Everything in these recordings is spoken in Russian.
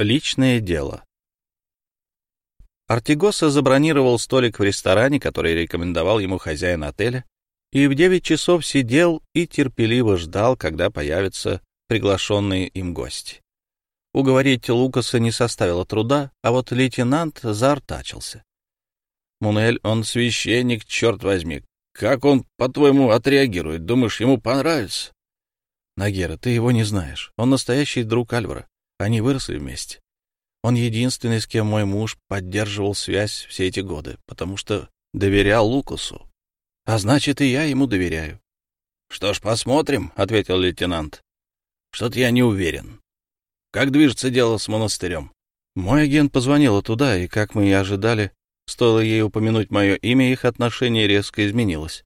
Личное дело. Артигоса забронировал столик в ресторане, который рекомендовал ему хозяин отеля, и в девять часов сидел и терпеливо ждал, когда появятся приглашенные им гости. Уговорить Лукаса не составило труда, а вот лейтенант заортачился. «Мунель, он священник, черт возьми. Как он, по-твоему, отреагирует? Думаешь, ему понравится?» «Нагера, ты его не знаешь. Он настоящий друг Альвара. Они выросли вместе. Он единственный, с кем мой муж поддерживал связь все эти годы, потому что доверял Лукасу. А значит, и я ему доверяю. — Что ж, посмотрим, — ответил лейтенант. — Что-то я не уверен. Как движется дело с монастырем? Мой агент позвонила туда, и, как мы и ожидали, стоило ей упомянуть мое имя, их отношение резко изменилось.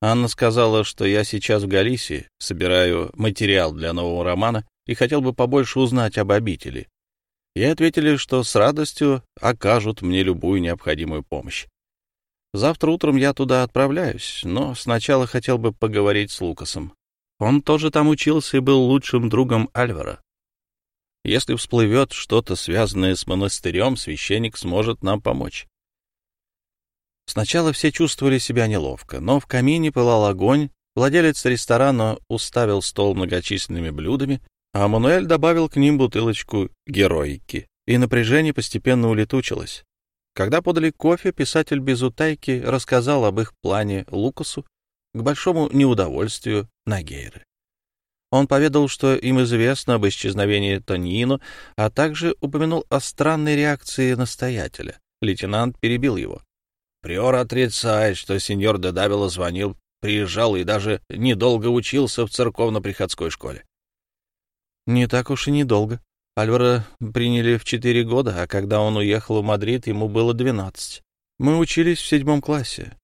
Анна сказала, что я сейчас в Галисии, собираю материал для нового романа и хотел бы побольше узнать об обители. И ответили, что с радостью окажут мне любую необходимую помощь. Завтра утром я туда отправляюсь, но сначала хотел бы поговорить с Лукасом. Он тоже там учился и был лучшим другом Альвара. Если всплывет что-то, связанное с монастырем, священник сможет нам помочь. Сначала все чувствовали себя неловко, но в камине пылал огонь, владелец ресторана уставил стол многочисленными блюдами, а Мануэль добавил к ним бутылочку героики, и напряжение постепенно улетучилось. Когда подали кофе, писатель без утайки рассказал об их плане Лукасу к большому неудовольствию Нагейры. Он поведал, что им известно об исчезновении Тонино, а также упомянул о странной реакции настоятеля. Лейтенант перебил его. Приор отрицает, что сеньор Дедавило звонил, приезжал и даже недолго учился в церковно-приходской школе. Не так уж и недолго. Альвара приняли в четыре года, а когда он уехал в Мадрид, ему было двенадцать. Мы учились в седьмом классе.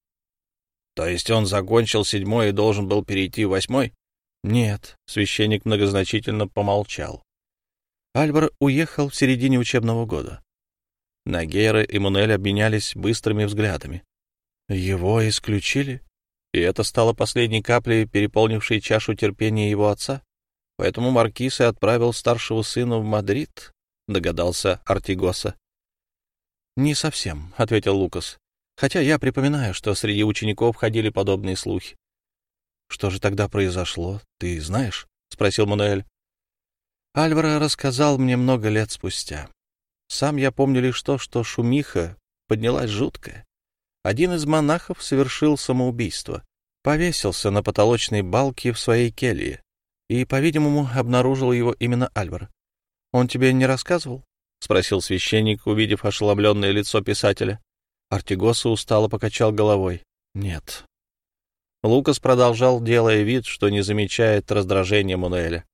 То есть он закончил седьмой и должен был перейти в восьмой? Нет, священник многозначительно помолчал. Альвар уехал в середине учебного года. Нагейра и Мунель обменялись быстрыми взглядами. Его исключили? И это стало последней каплей, переполнившей чашу терпения его отца? Поэтому маркиз и отправил старшего сына в Мадрид, догадался Артигоса. Не совсем, ответил Лукас. Хотя я припоминаю, что среди учеников ходили подобные слухи. Что же тогда произошло, ты знаешь? спросил Мануэль. Альвара рассказал мне много лет спустя. Сам я помню лишь то, что шумиха поднялась жуткая. Один из монахов совершил самоубийство, повесился на потолочной балке в своей келье и, по-видимому, обнаружил его именно Альвар. Он тебе не рассказывал? — спросил священник, увидев ошеломленное лицо писателя. Артигоса устало покачал головой. — Нет. Лукас продолжал, делая вид, что не замечает раздражения Мануэля.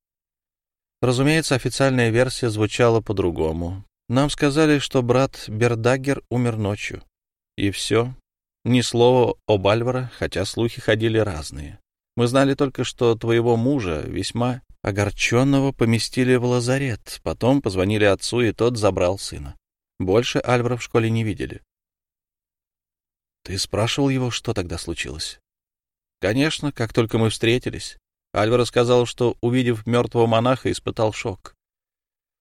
Разумеется, официальная версия звучала по-другому. Нам сказали, что брат Бердагер умер ночью. И все. Ни слова об Альвара, хотя слухи ходили разные. Мы знали только, что твоего мужа, весьма огорченного, поместили в лазарет. Потом позвонили отцу, и тот забрал сына. Больше Альвара в школе не видели. Ты спрашивал его, что тогда случилось? Конечно, как только мы встретились. Альвара сказал, что, увидев мертвого монаха, испытал шок.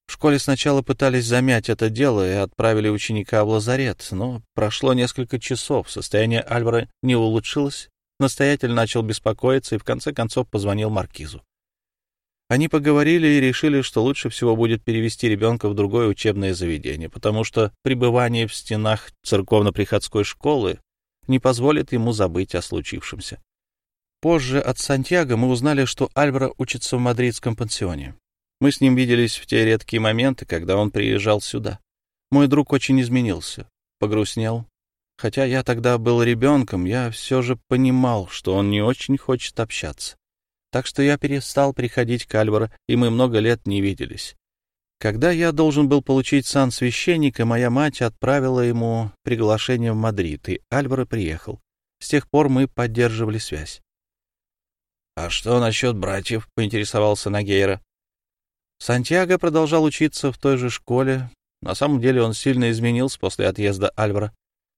В школе сначала пытались замять это дело и отправили ученика в лазарет, но прошло несколько часов, состояние Альвара не улучшилось, Настоятель начал беспокоиться и в конце концов позвонил маркизу. Они поговорили и решили, что лучше всего будет перевести ребенка в другое учебное заведение, потому что пребывание в стенах церковно-приходской школы не позволит ему забыть о случившемся. Позже от Сантьяго мы узнали, что Альвара учится в мадридском пансионе. Мы с ним виделись в те редкие моменты, когда он приезжал сюда. Мой друг очень изменился, погрустнел, Хотя я тогда был ребенком, я все же понимал, что он не очень хочет общаться. Так что я перестал приходить к Альваро, и мы много лет не виделись. Когда я должен был получить сан священника, моя мать отправила ему приглашение в Мадрид, и Альваро приехал. С тех пор мы поддерживали связь. — А что насчет братьев? — поинтересовался Нагейра. Сантьяго продолжал учиться в той же школе. На самом деле он сильно изменился после отъезда Альвара.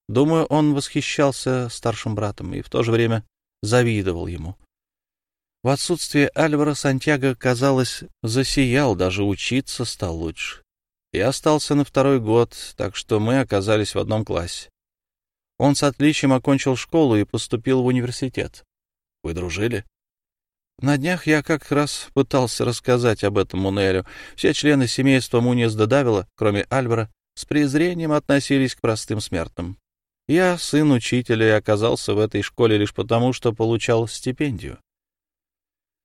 Думаю, он восхищался старшим братом и в то же время завидовал ему. В отсутствие Альвара Сантьяго, казалось, засиял, даже учиться стал лучше. Я остался на второй год, так что мы оказались в одном классе. Он с отличием окончил школу и поступил в университет. Вы дружили? На днях я как раз пытался рассказать об этом Мунелю. Все члены семейства Муниес Давила, кроме Альвара, с презрением относились к простым смертным. Я, сын учителя, и оказался в этой школе лишь потому, что получал стипендию.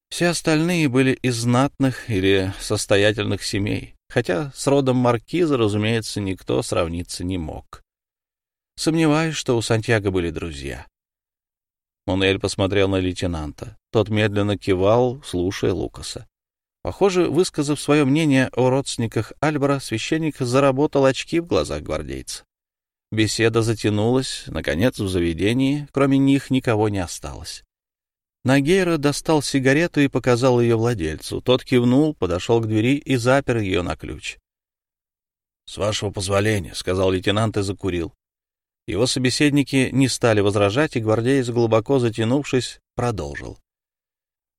Все остальные были из знатных или состоятельных семей, хотя с родом маркиза, разумеется, никто сравниться не мог. Сомневаюсь, что у Сантьяго были друзья. Монель посмотрел на лейтенанта. Тот медленно кивал, слушая Лукаса. Похоже, высказав свое мнение о родственниках Альбера, священник заработал очки в глазах гвардейца. Беседа затянулась. Наконец, в заведении, кроме них, никого не осталось. Нагейра достал сигарету и показал ее владельцу. Тот кивнул, подошел к двери и запер ее на ключ. — С вашего позволения, — сказал лейтенант и закурил. Его собеседники не стали возражать, и гвардеец, глубоко затянувшись, продолжил.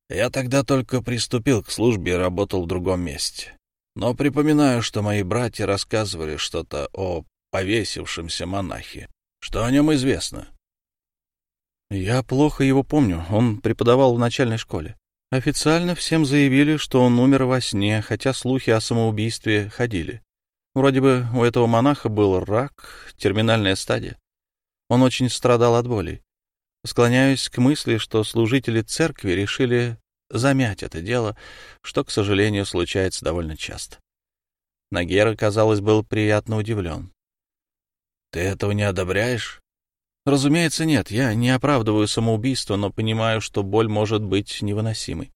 «Я тогда только приступил к службе и работал в другом месте. Но припоминаю, что мои братья рассказывали что-то о повесившемся монахе. Что о нем известно?» «Я плохо его помню. Он преподавал в начальной школе. Официально всем заявили, что он умер во сне, хотя слухи о самоубийстве ходили. Вроде бы у этого монаха был рак, терминальная стадия. Он очень страдал от боли. Склоняюсь к мысли, что служители церкви решили замять это дело, что, к сожалению, случается довольно часто. Нагера, казалось, был приятно удивлен. — Ты этого не одобряешь? — Разумеется, нет. Я не оправдываю самоубийство, но понимаю, что боль может быть невыносимой.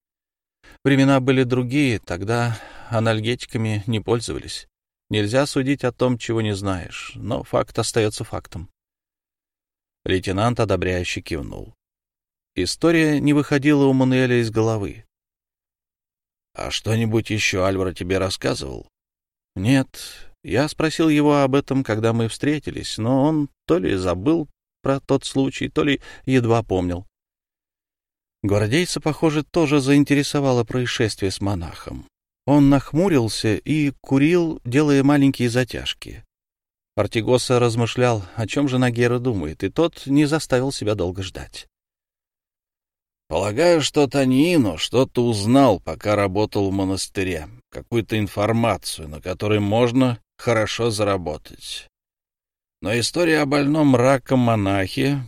Времена были другие, тогда анальгетиками не пользовались. Нельзя судить о том, чего не знаешь, но факт остается фактом. Лейтенант одобряюще кивнул. История не выходила у Мануэля из головы. — А что-нибудь еще Альвара тебе рассказывал? — Нет. Я спросил его об этом, когда мы встретились, но он то ли забыл про тот случай, то ли едва помнил. Гвардейца, похоже, тоже заинтересовало происшествие с монахом. Он нахмурился и курил, делая маленькие затяжки. Артигоса размышлял, о чем же Нагера думает, и тот не заставил себя долго ждать. «Полагаю, что Танино что-то узнал, пока работал в монастыре, какую-то информацию, на которой можно хорошо заработать. Но история о больном раком монахе,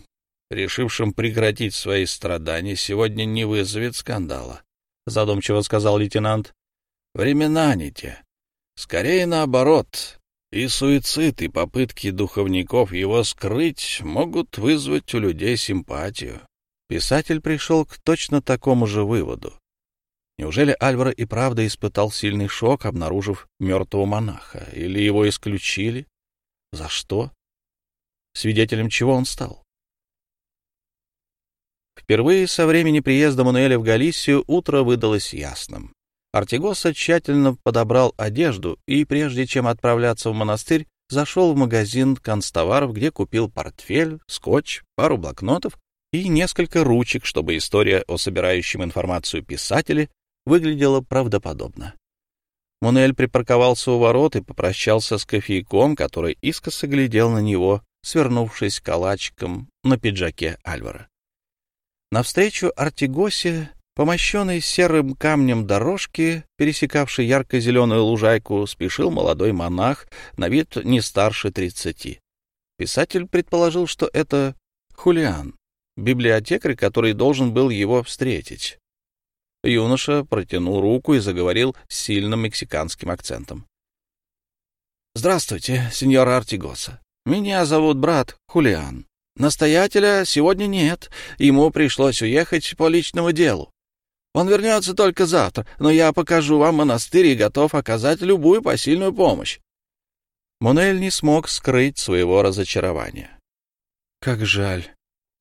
решившем прекратить свои страдания, сегодня не вызовет скандала», — задумчиво сказал лейтенант. Времена не те. Скорее наоборот. И суицид, и попытки духовников его скрыть могут вызвать у людей симпатию. Писатель пришел к точно такому же выводу. Неужели Альваро и правда испытал сильный шок, обнаружив мертвого монаха? Или его исключили? За что? Свидетелем чего он стал? Впервые со времени приезда Мануэля в Галисию утро выдалось ясным. Артигоса тщательно подобрал одежду и, прежде чем отправляться в монастырь, зашел в магазин констоваров, где купил портфель, скотч, пару блокнотов и несколько ручек, чтобы история о собирающем информацию писателе выглядела правдоподобно. Мунель припарковался у ворот и попрощался с кофейком, который искоса глядел на него, свернувшись калачиком на пиджаке Альвара. Навстречу Артигосе по мощенной серым камнем дорожке, пересекавшей ярко-зеленую лужайку, спешил молодой монах, на вид не старше тридцати. Писатель предположил, что это Хулиан, библиотекарь, который должен был его встретить. Юноша протянул руку и заговорил с сильным мексиканским акцентом. — Здравствуйте, сеньор Артигоса. Меня зовут брат Хулиан. Настоятеля сегодня нет, ему пришлось уехать по личному делу. Он вернется только завтра, но я покажу вам монастырь и готов оказать любую посильную помощь. Монель не смог скрыть своего разочарования. Как жаль.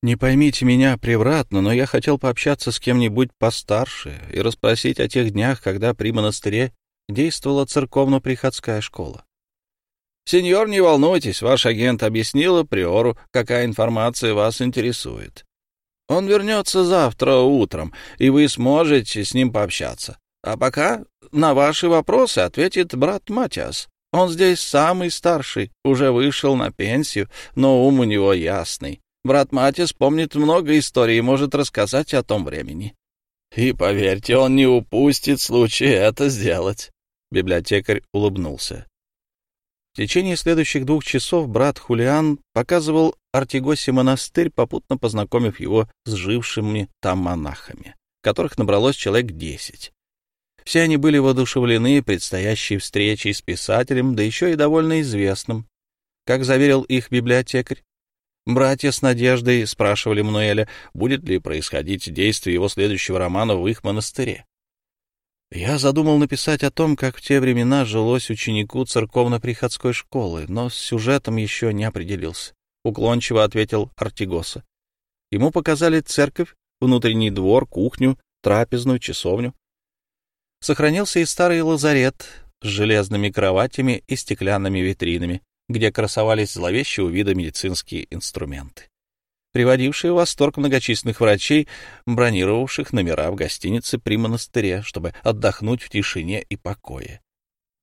Не поймите меня превратно, но я хотел пообщаться с кем-нибудь постарше и расспросить о тех днях, когда при монастыре действовала церковно-приходская школа. «Сеньор, не волнуйтесь, ваш агент объяснил приору, какая информация вас интересует. Он вернется завтра утром, и вы сможете с ним пообщаться. А пока на ваши вопросы ответит брат Матиас. Он здесь самый старший, уже вышел на пенсию, но ум у него ясный. Брат Матис помнит много историй и может рассказать о том времени. И, поверьте, он не упустит случая это сделать. Библиотекарь улыбнулся. В течение следующих двух часов брат Хулиан показывал Артигосе монастырь, попутно познакомив его с жившими там монахами, которых набралось человек десять. Все они были воодушевлены предстоящей встречей с писателем, да еще и довольно известным. Как заверил их библиотекарь, братья с надеждой спрашивали Мануэля, будет ли происходить действие его следующего романа в их монастыре. Я задумал написать о том, как в те времена жилось ученику церковно-приходской школы, но с сюжетом еще не определился. Уклончиво ответил Артигоса. Ему показали церковь, внутренний двор, кухню, трапезную, часовню. Сохранился и старый лазарет с железными кроватями и стеклянными витринами, где красовались зловещего вида медицинские инструменты приводившие в восторг многочисленных врачей, бронировавших номера в гостинице при монастыре, чтобы отдохнуть в тишине и покое.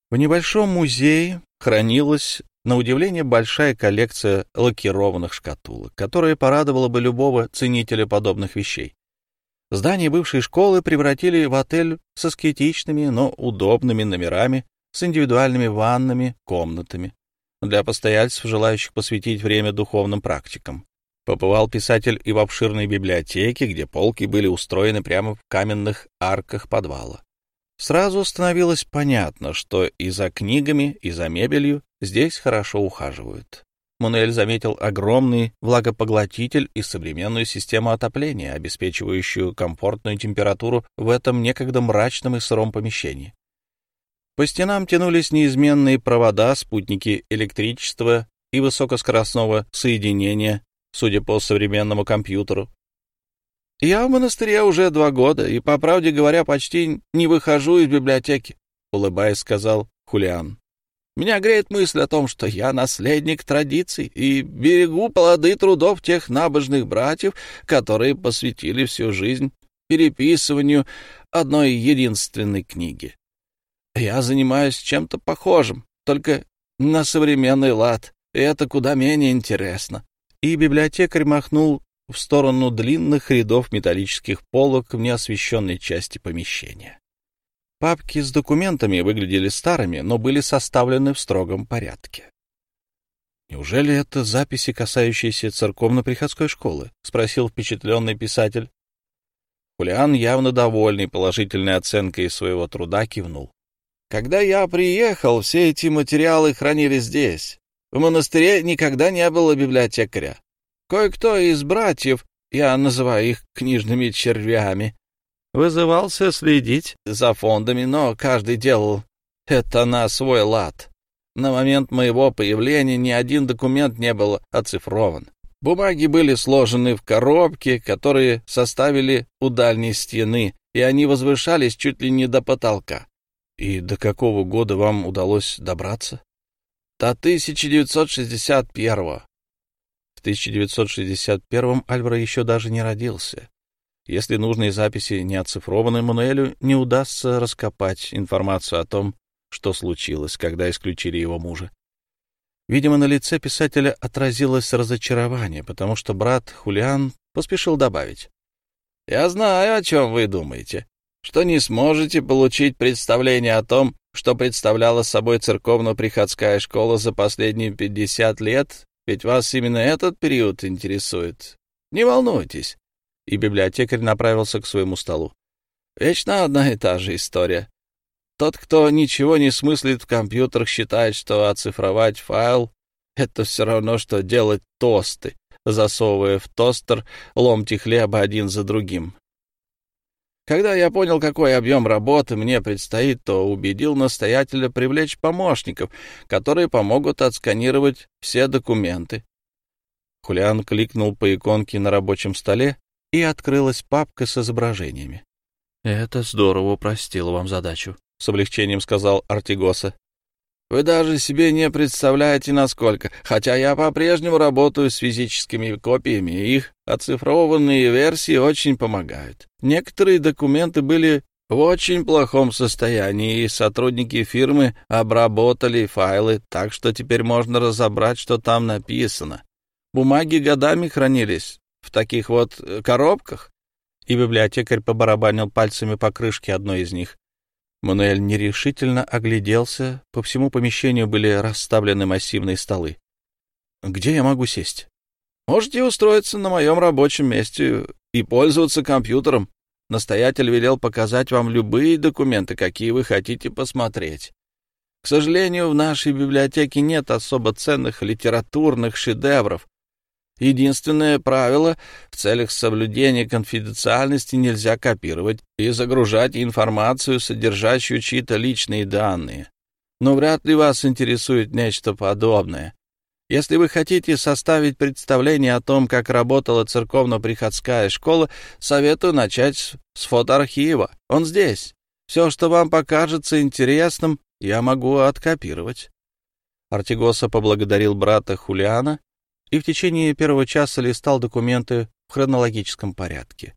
В небольшом музее хранилась, на удивление, большая коллекция лакированных шкатулок, которая порадовала бы любого ценителя подобных вещей. Здание бывшей школы превратили в отель с аскетичными, но удобными номерами, с индивидуальными ваннами, комнатами для постояльцев, желающих посвятить время духовным практикам. Побывал писатель и в обширной библиотеке, где полки были устроены прямо в каменных арках подвала. Сразу становилось понятно, что и за книгами, и за мебелью здесь хорошо ухаживают. Мунель заметил огромный влагопоглотитель и современную систему отопления, обеспечивающую комфортную температуру в этом некогда мрачном и сыром помещении. По стенам тянулись неизменные провода, спутники электричества и высокоскоростного соединения судя по современному компьютеру. «Я в монастыре уже два года, и, по правде говоря, почти не выхожу из библиотеки», — улыбаясь, сказал Хулиан. «Меня греет мысль о том, что я наследник традиций и берегу плоды трудов тех набожных братьев, которые посвятили всю жизнь переписыванию одной единственной книги. Я занимаюсь чем-то похожим, только на современный лад, и это куда менее интересно и библиотекарь махнул в сторону длинных рядов металлических полок в неосвещенной части помещения. Папки с документами выглядели старыми, но были составлены в строгом порядке. «Неужели это записи, касающиеся церковно-приходской школы?» — спросил впечатленный писатель. Хулиан, явно довольный положительной оценкой своего труда, кивнул. «Когда я приехал, все эти материалы хранились здесь. В монастыре никогда не было библиотекаря. Кое-кто из братьев, я называю их книжными червями, вызывался следить за фондами, но каждый делал это на свой лад. На момент моего появления ни один документ не был оцифрован. Бумаги были сложены в коробки, которые составили у дальней стены, и они возвышались чуть ли не до потолка. И до какого года вам удалось добраться? до 1961-го. В 1961-м Альвара еще даже не родился. Если нужные записи не оцифрованы, Мануэлю не удастся раскопать информацию о том, что случилось, когда исключили его мужа. Видимо, на лице писателя отразилось разочарование, потому что брат Хулиан поспешил добавить. «Я знаю, о чем вы думаете, что не сможете получить представление о том, что представляла собой церковно-приходская школа за последние пятьдесят лет, ведь вас именно этот период интересует. Не волнуйтесь. И библиотекарь направился к своему столу. Вечно одна и та же история. Тот, кто ничего не смыслит в компьютерах, считает, что оцифровать файл — это все равно, что делать тосты, засовывая в тостер ломти хлеба один за другим. Когда я понял, какой объем работы мне предстоит, то убедил настоятеля привлечь помощников, которые помогут отсканировать все документы. Хулиан кликнул по иконке на рабочем столе, и открылась папка с изображениями. «Это здорово упростило вам задачу», — с облегчением сказал Артигоса. Вы даже себе не представляете, насколько. Хотя я по-прежнему работаю с физическими копиями, их оцифрованные версии очень помогают. Некоторые документы были в очень плохом состоянии, и сотрудники фирмы обработали файлы, так что теперь можно разобрать, что там написано. Бумаги годами хранились в таких вот э, коробках. И библиотекарь побарабанил пальцами по крышке одной из них. Мануэль нерешительно огляделся. По всему помещению были расставлены массивные столы. «Где я могу сесть?» «Можете устроиться на моем рабочем месте и пользоваться компьютером. Настоятель велел показать вам любые документы, какие вы хотите посмотреть. К сожалению, в нашей библиотеке нет особо ценных литературных шедевров. Единственное правило — в целях соблюдения конфиденциальности нельзя копировать и загружать информацию, содержащую чьи-то личные данные. Но вряд ли вас интересует нечто подобное. Если вы хотите составить представление о том, как работала церковно-приходская школа, советую начать с фотоархива. Он здесь. Все, что вам покажется интересным, я могу откопировать. Артигоса поблагодарил брата Хулиана и в течение первого часа листал документы в хронологическом порядке.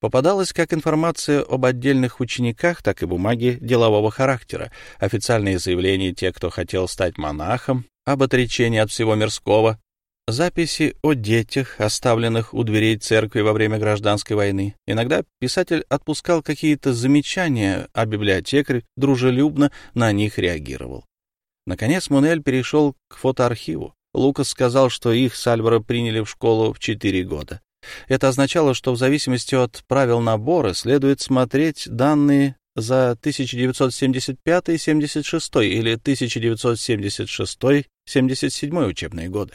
Попадалась как информация об отдельных учениках, так и бумаги делового характера, официальные заявления тех, кто хотел стать монахом, об отречении от всего мирского, записи о детях, оставленных у дверей церкви во время гражданской войны. Иногда писатель отпускал какие-то замечания, а библиотекарь дружелюбно на них реагировал. Наконец Мунель перешел к фотоархиву. Лукас сказал, что их с Альваро приняли в школу в четыре года. Это означало, что в зависимости от правил набора следует смотреть данные за 1975-76 или 1976-77 учебные годы.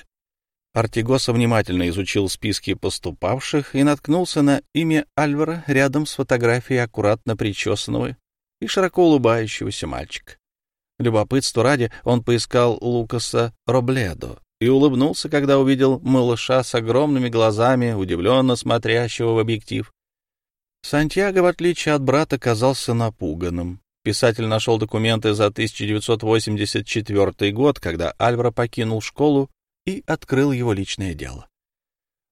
Артигоса внимательно изучил списки поступавших и наткнулся на имя Альвара рядом с фотографией аккуратно причесанного и широко улыбающегося мальчика. Любопытство ради он поискал Лукаса Робледо и улыбнулся, когда увидел малыша с огромными глазами, удивленно смотрящего в объектив. Сантьяго, в отличие от брата, казался напуганным. Писатель нашел документы за 1984 год, когда Альваро покинул школу и открыл его личное дело.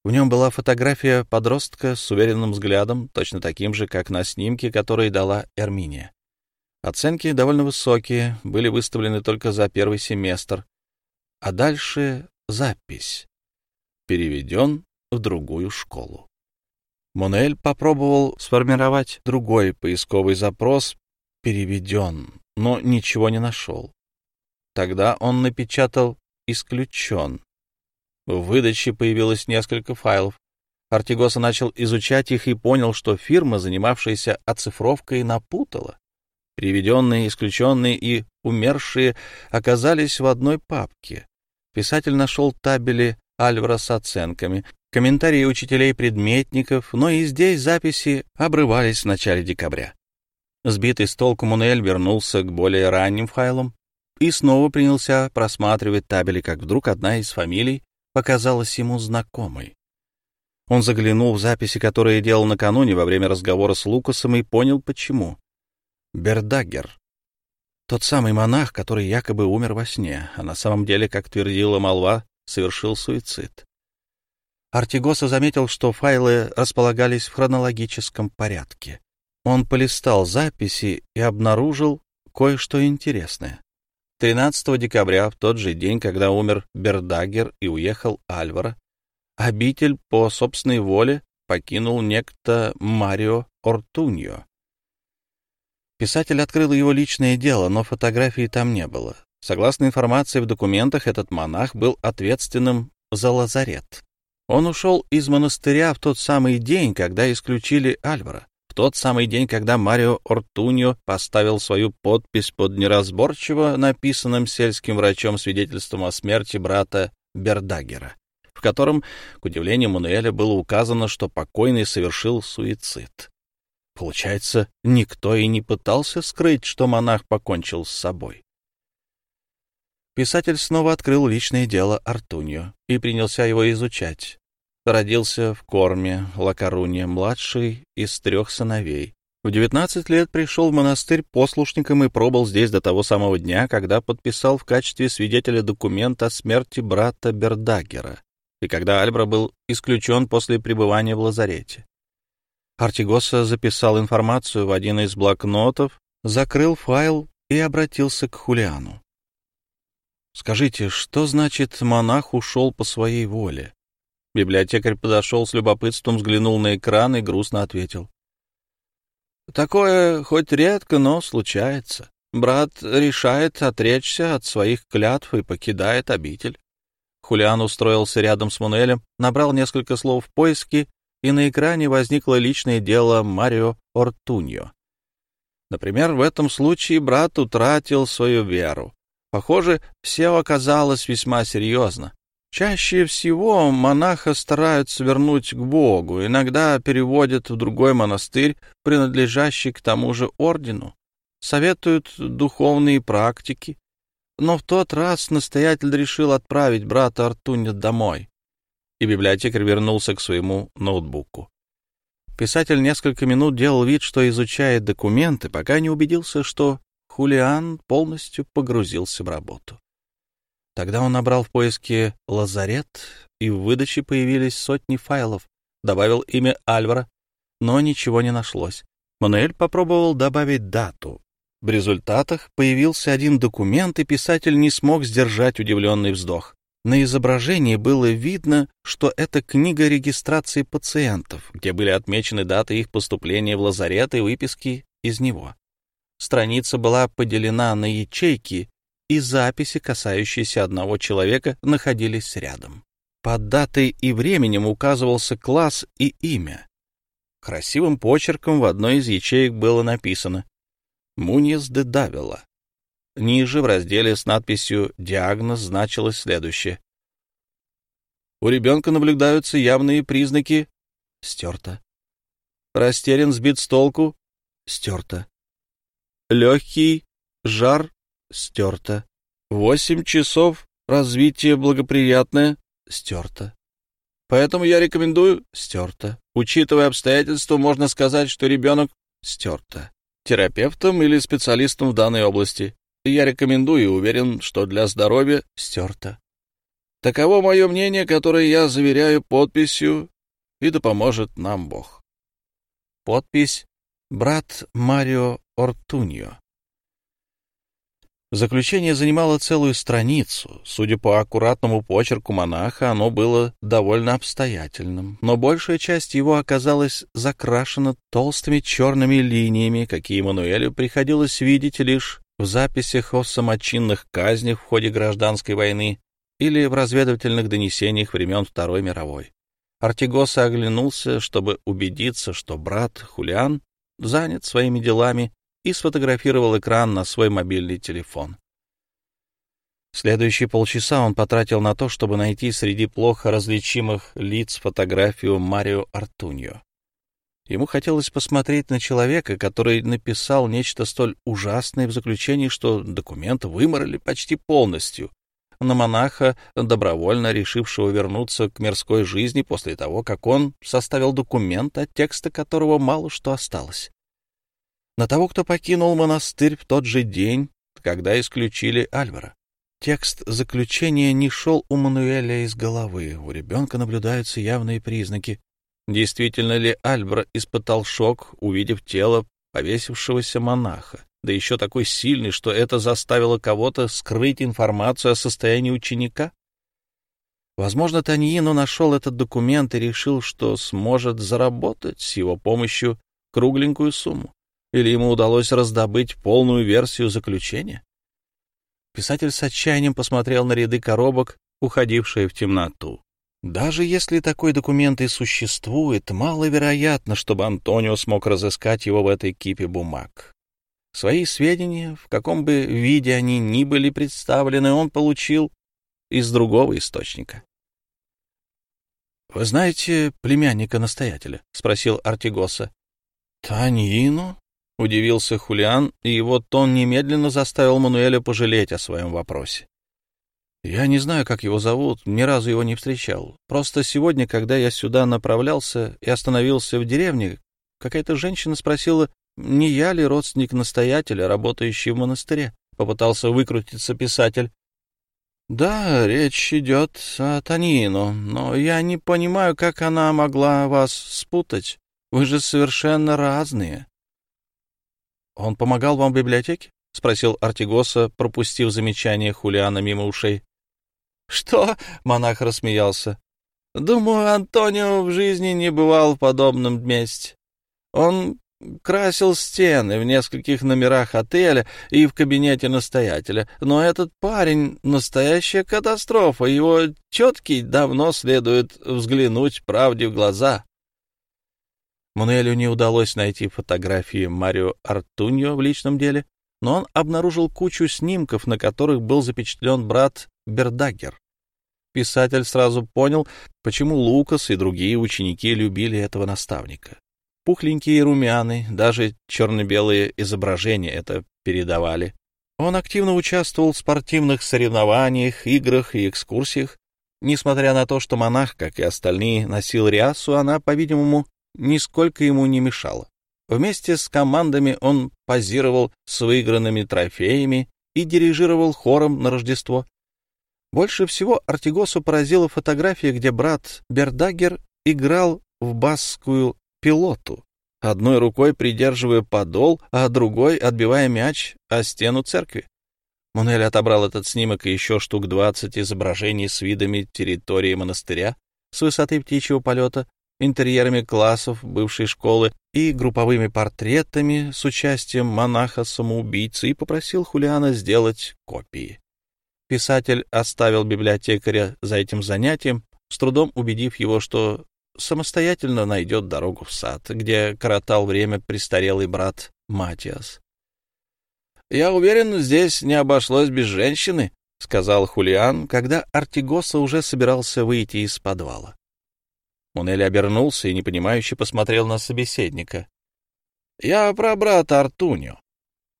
В нем была фотография подростка с уверенным взглядом, точно таким же, как на снимке, который дала Эрминия. Оценки довольно высокие, были выставлены только за первый семестр, а дальше запись. Переведен в другую школу. Монель попробовал сформировать другой поисковый запрос «переведен», но ничего не нашел. Тогда он напечатал «исключен». В выдаче появилось несколько файлов. Артигоса начал изучать их и понял, что фирма, занимавшаяся оцифровкой, напутала. Переведенные, исключенные и умершие оказались в одной папке. Писатель нашел табели Альвара с оценками, комментарии учителей-предметников, но и здесь записи обрывались в начале декабря. Сбитый с толку Мунель вернулся к более ранним файлам и снова принялся просматривать табели, как вдруг одна из фамилий показалась ему знакомой. Он заглянул в записи, которые делал накануне во время разговора с Лукасом, и понял, почему. Бердагер. Тот самый монах, который якобы умер во сне, а на самом деле, как твердила молва, совершил суицид. Артигоса заметил, что файлы располагались в хронологическом порядке. Он полистал записи и обнаружил кое-что интересное. 13 декабря, в тот же день, когда умер Бердагер и уехал Альвара, обитель по собственной воле покинул некто Марио Ортуньо. Писатель открыл его личное дело, но фотографии там не было. Согласно информации в документах, этот монах был ответственным за лазарет. Он ушел из монастыря в тот самый день, когда исключили Альвара, в тот самый день, когда Марио Ортуньо поставил свою подпись под неразборчиво написанным сельским врачом свидетельством о смерти брата Бердагера, в котором, к удивлению Мануэля, было указано, что покойный совершил суицид. Получается, никто и не пытался скрыть, что монах покончил с собой. Писатель снова открыл личное дело Артуньо и принялся его изучать. Родился в Корме, Лакаруне, младший из трех сыновей. В 19 лет пришел в монастырь послушником и пробыл здесь до того самого дня, когда подписал в качестве свидетеля документ о смерти брата Бердагера, и когда Альбра был исключен после пребывания в лазарете. Артигоса записал информацию в один из блокнотов, закрыл файл и обратился к Хулиану. «Скажите, что значит монах ушел по своей воле?» Библиотекарь подошел с любопытством, взглянул на экран и грустно ответил. «Такое хоть редко, но случается. Брат решает отречься от своих клятв и покидает обитель. Хулиан устроился рядом с Мануэлем, набрал несколько слов в поиске, и на экране возникло личное дело Марио Ортуньо. Например, в этом случае брат утратил свою веру. Похоже, все оказалось весьма серьезно. Чаще всего монаха стараются вернуть к Богу, иногда переводят в другой монастырь, принадлежащий к тому же ордену советуют духовные практики, но в тот раз настоятель решил отправить брата Артуня домой, и библиотекарь вернулся к своему ноутбуку. Писатель несколько минут делал вид, что изучает документы, пока не убедился, что Хулиан полностью погрузился в работу. Тогда он набрал в поиске «Лазарет», и в выдаче появились сотни файлов, добавил имя Альвара, но ничего не нашлось. Мануэль попробовал добавить дату, в результатах появился один документ, и писатель не смог сдержать удивленный вздох. На изображении было видно, что это книга регистрации пациентов, где были отмечены даты их поступления в лазарет и выписки из него. Страница была поделена на ячейки, и записи, касающиеся одного человека, находились рядом. Под датой и временем указывался класс и имя. Красивым почерком в одной из ячеек было написано Муньес де Давила. Ниже в разделе с надписью «Диагноз» значилось следующее. У ребенка наблюдаются явные признаки стерто. Растерян, сбит с толку стерто. Легкий жар стерто. Восемь часов развитие благоприятное стерто. Поэтому я рекомендую стерто. Учитывая обстоятельства, можно сказать, что ребенок стерто терапевтом или специалистом в данной области. Я рекомендую и уверен, что для здоровья стерто. Таково мое мнение, которое я заверяю подписью, и да поможет нам Бог. Подпись «Брат Марио Ортуньо». Заключение занимало целую страницу. Судя по аккуратному почерку монаха, оно было довольно обстоятельным, но большая часть его оказалась закрашена толстыми черными линиями, какие Мануэлю приходилось видеть лишь в записях о самочинных казнях в ходе гражданской войны или в разведывательных донесениях времен Второй мировой. Артигоса оглянулся, чтобы убедиться, что брат Хулиан занят своими делами и сфотографировал экран на свой мобильный телефон. Следующие полчаса он потратил на то, чтобы найти среди плохо различимых лиц фотографию Марио Артуньо. Ему хотелось посмотреть на человека, который написал нечто столь ужасное в заключении, что документ выморали почти полностью, на монаха, добровольно решившего вернуться к мирской жизни после того, как он составил документ, от текста которого мало что осталось на того, кто покинул монастырь в тот же день, когда исключили Альвара. Текст заключения не шел у Мануэля из головы. У ребенка наблюдаются явные признаки. Действительно ли Альбра испытал шок, увидев тело повесившегося монаха, да еще такой сильный, что это заставило кого-то скрыть информацию о состоянии ученика? Возможно, Таньино нашел этот документ и решил, что сможет заработать с его помощью кругленькую сумму. Или ему удалось раздобыть полную версию заключения? Писатель с отчаянием посмотрел на ряды коробок, уходившие в темноту. Даже если такой документ и существует, маловероятно, чтобы Антонио смог разыскать его в этой кипе бумаг. Свои сведения, в каком бы виде они ни были представлены, он получил из другого источника. — Вы знаете племянника настоятеля? — спросил Артигоса. — Таньино? — удивился Хулиан, и его тон немедленно заставил Мануэля пожалеть о своем вопросе. «Я не знаю, как его зовут, ни разу его не встречал. Просто сегодня, когда я сюда направлялся и остановился в деревне, какая-то женщина спросила, не я ли родственник настоятеля, работающий в монастыре. Попытался выкрутиться писатель. «Да, речь идет о Танину, но я не понимаю, как она могла вас спутать. Вы же совершенно разные. Он помогал вам в библиотеке? — спросил Артигоса, пропустив замечание Хулиана мимо ушей. — Что? — монах рассмеялся. — Думаю, Антонио в жизни не бывал в подобном месте. Он красил стены в нескольких номерах отеля и в кабинете настоятеля, но этот парень — настоящая катастрофа, его четкий давно следует взглянуть правде в глаза. Мануэлю не удалось найти фотографии Марио Артуньо в личном деле, но он обнаружил кучу снимков, на которых был запечатлен брат Бердагер. Писатель сразу понял, почему Лукас и другие ученики любили этого наставника. Пухленькие румяны, даже черно-белые изображения это передавали. Он активно участвовал в спортивных соревнованиях, играх и экскурсиях. Несмотря на то, что монах, как и остальные, носил рясу, она, по-видимому, нисколько ему не мешала. Вместе с командами он позировал с выигранными трофеями и дирижировал хором на Рождество. Больше всего Артигосу поразила фотография, где брат Бердагер играл в басскую пилоту, одной рукой придерживая подол, а другой отбивая мяч о стену церкви. Мунель отобрал этот снимок и еще штук двадцать изображений с видами территории монастыря с высоты птичьего полета, интерьерами классов бывшей школы и групповыми портретами с участием монаха-самоубийцы и попросил Хулиана сделать копии. Писатель оставил библиотекаря за этим занятием, с трудом убедив его, что самостоятельно найдет дорогу в сад, где коротал время престарелый брат Матиас. «Я уверен, здесь не обошлось без женщины», — сказал Хулиан, когда Артигоса уже собирался выйти из подвала. Мунель обернулся и непонимающе посмотрел на собеседника. — Я про брата Артуню.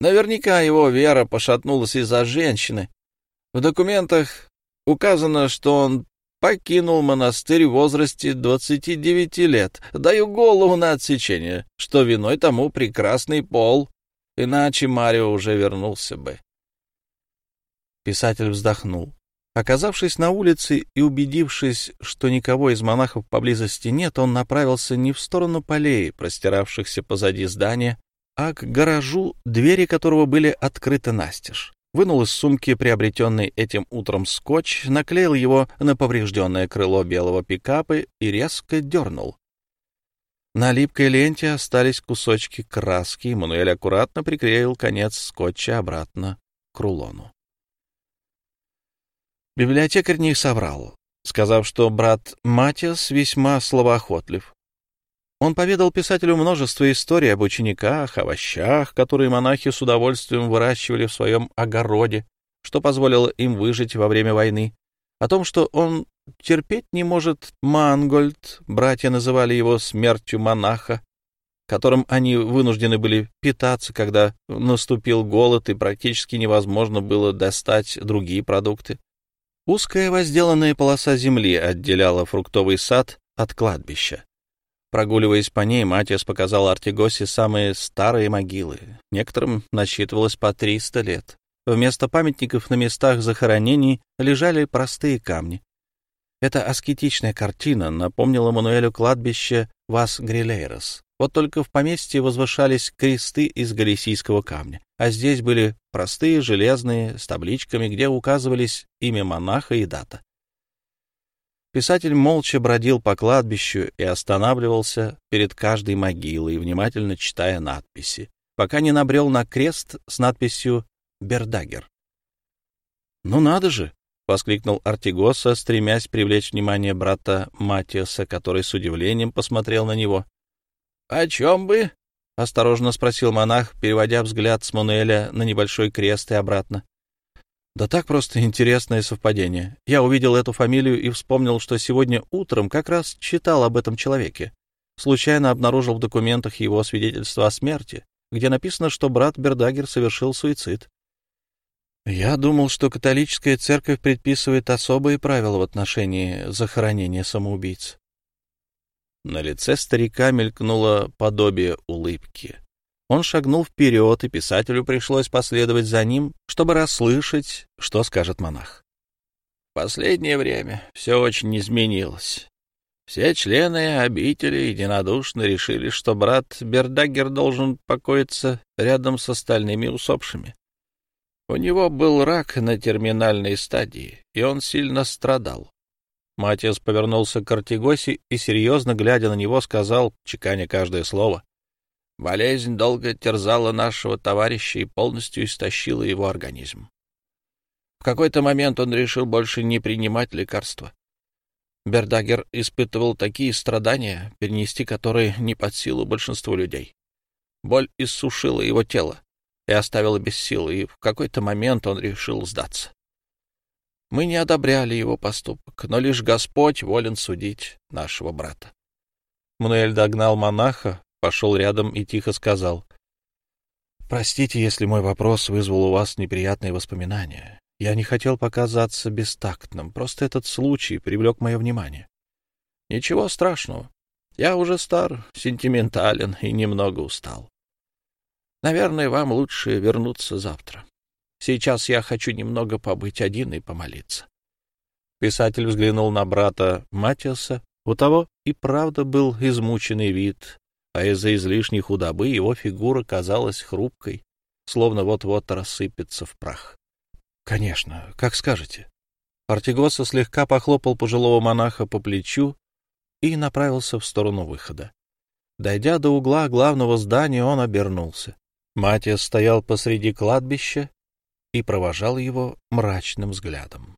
Наверняка его вера пошатнулась из-за женщины. В документах указано, что он покинул монастырь в возрасте 29 лет. Даю голову на отсечение, что виной тому прекрасный пол, иначе Марио уже вернулся бы. Писатель вздохнул. Оказавшись на улице и убедившись, что никого из монахов поблизости нет, он направился не в сторону полей, простиравшихся позади здания, а к гаражу, двери которого были открыты настежь. Вынул из сумки приобретенный этим утром скотч, наклеил его на поврежденное крыло белого пикапа и резко дернул. На липкой ленте остались кусочки краски, и Мануэль аккуратно приклеил конец скотча обратно к рулону. Библиотекарь не соврал, сказав, что брат Матиас весьма словоохотлив. Он поведал писателю множество историй об учениках, овощах, которые монахи с удовольствием выращивали в своем огороде, что позволило им выжить во время войны, о том, что он терпеть не может Мангольд, братья называли его смертью монаха, которым они вынуждены были питаться, когда наступил голод и практически невозможно было достать другие продукты. Узкая возделанная полоса земли отделяла фруктовый сад от кладбища. Прогуливаясь по ней, Матиас показал Артигосе самые старые могилы. Некоторым насчитывалось по 300 лет. Вместо памятников на местах захоронений лежали простые камни. Эта аскетичная картина напомнила Мануэлю кладбище Вас-Грилейрос. Вот только в поместье возвышались кресты из галисийского камня, а здесь были простые железные с табличками, где указывались имя монаха и дата. Писатель молча бродил по кладбищу и останавливался перед каждой могилой, внимательно читая надписи, пока не набрел на крест с надписью «Бердагер». «Ну надо же!» — воскликнул Артигоса, стремясь привлечь внимание брата Матиаса, который с удивлением посмотрел на него. — О чем бы? — осторожно спросил монах, переводя взгляд с Мануэля на небольшой крест и обратно. — Да так просто интересное совпадение. Я увидел эту фамилию и вспомнил, что сегодня утром как раз читал об этом человеке. Случайно обнаружил в документах его свидетельство о смерти, где написано, что брат Бердагер совершил суицид. Я думал, что католическая церковь предписывает особые правила в отношении захоронения самоубийц. На лице старика мелькнуло подобие улыбки. Он шагнул вперед, и писателю пришлось последовать за ним, чтобы расслышать, что скажет монах. Последнее время все очень изменилось. Все члены обители единодушно решили, что брат Бердагер должен покоиться рядом с остальными усопшими. У него был рак на терминальной стадии, и он сильно страдал. Матиас повернулся к Артигоси и, серьезно глядя на него, сказал, чеканя каждое слово, «Болезнь долго терзала нашего товарища и полностью истощила его организм. В какой-то момент он решил больше не принимать лекарства. Бердагер испытывал такие страдания, перенести которые не под силу большинству людей. Боль иссушила его тело и оставила без сил, и в какой-то момент он решил сдаться. Мы не одобряли его поступок, но лишь Господь волен судить нашего брата. Мануэль догнал монаха, пошел рядом и тихо сказал. — Простите, если мой вопрос вызвал у вас неприятные воспоминания. Я не хотел показаться бестактным, просто этот случай привлек мое внимание. Ничего страшного. Я уже стар, сентиментален и немного устал. Наверное, вам лучше вернуться завтра. Сейчас я хочу немного побыть один и помолиться. Писатель взглянул на брата Матиаса. У того и правда был измученный вид, а из-за излишней худобы его фигура казалась хрупкой, словно вот-вот рассыпется в прах. — Конечно, как скажете. Артигоса слегка похлопал пожилого монаха по плечу и направился в сторону выхода. Дойдя до угла главного здания, он обернулся. Матиас стоял посреди кладбища и провожал его мрачным взглядом.